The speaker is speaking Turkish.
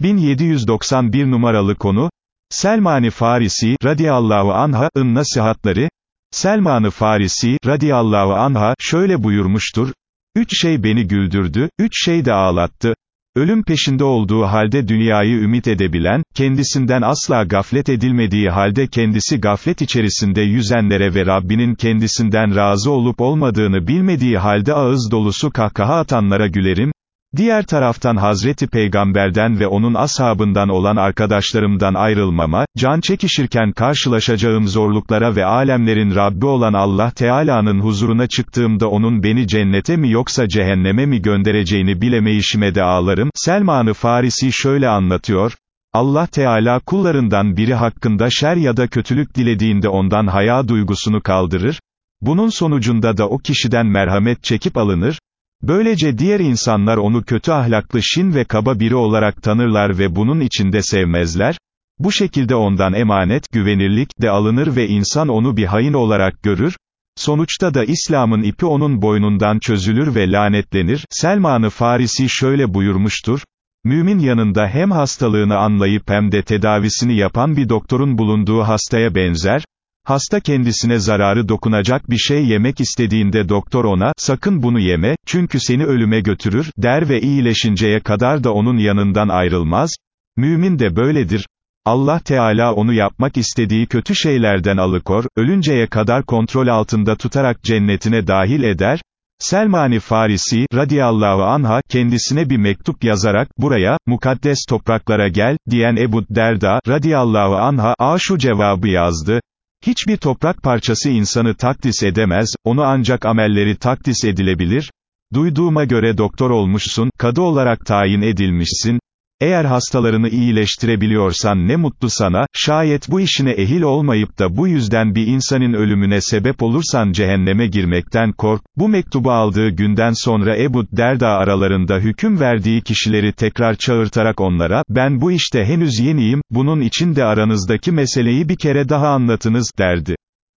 1791 numaralı konu, Selman-ı Farisi, radiyallahu anha'ın nasihatları, Selman-ı Farisi, radiyallahu anha, şöyle buyurmuştur, Üç şey beni güldürdü, üç şey de ağlattı. Ölüm peşinde olduğu halde dünyayı ümit edebilen, kendisinden asla gaflet edilmediği halde kendisi gaflet içerisinde yüzenlere ve Rabbinin kendisinden razı olup olmadığını bilmediği halde ağız dolusu kahkaha atanlara gülerim, Diğer taraftan Hazreti Peygamberden ve onun ashabından olan arkadaşlarımdan ayrılmama, can çekişirken karşılaşacağım zorluklara ve alemlerin Rabbi olan Allah Teala'nın huzuruna çıktığımda onun beni cennete mi yoksa cehenneme mi göndereceğini bilemeyişime de ağlarım. Selman-ı Farisi şöyle anlatıyor, Allah Teala kullarından biri hakkında şer ya da kötülük dilediğinde ondan haya duygusunu kaldırır, bunun sonucunda da o kişiden merhamet çekip alınır, Böylece diğer insanlar onu kötü ahlaklı şin ve kaba biri olarak tanırlar ve bunun içinde sevmezler, bu şekilde ondan emanet, güvenirlik de alınır ve insan onu bir hain olarak görür, sonuçta da İslam'ın ipi onun boynundan çözülür ve lanetlenir, Selman-ı Farisi şöyle buyurmuştur, Mümin yanında hem hastalığını anlayıp hem de tedavisini yapan bir doktorun bulunduğu hastaya benzer, Hasta kendisine zararı dokunacak bir şey yemek istediğinde doktor ona, sakın bunu yeme, çünkü seni ölüme götürür, der ve iyileşinceye kadar da onun yanından ayrılmaz. Mümin de böyledir. Allah Teala onu yapmak istediği kötü şeylerden alıkor, ölünceye kadar kontrol altında tutarak cennetine dahil eder. Selmani Farisi, radiyallahu anha, kendisine bir mektup yazarak, buraya, mukaddes topraklara gel, diyen Ebu Derda, radiyallahu anha, a şu cevabı yazdı, Hiçbir toprak parçası insanı takdis edemez, onu ancak amelleri takdis edilebilir. Duyduğuma göre doktor olmuşsun, kadı olarak tayin edilmişsin, eğer hastalarını iyileştirebiliyorsan ne mutlu sana, şayet bu işine ehil olmayıp da bu yüzden bir insanın ölümüne sebep olursan cehenneme girmekten kork, bu mektubu aldığı günden sonra Ebu Derda aralarında hüküm verdiği kişileri tekrar çağırtarak onlara, ben bu işte henüz yeniyim, bunun için de aranızdaki meseleyi bir kere daha anlatınız, derdi.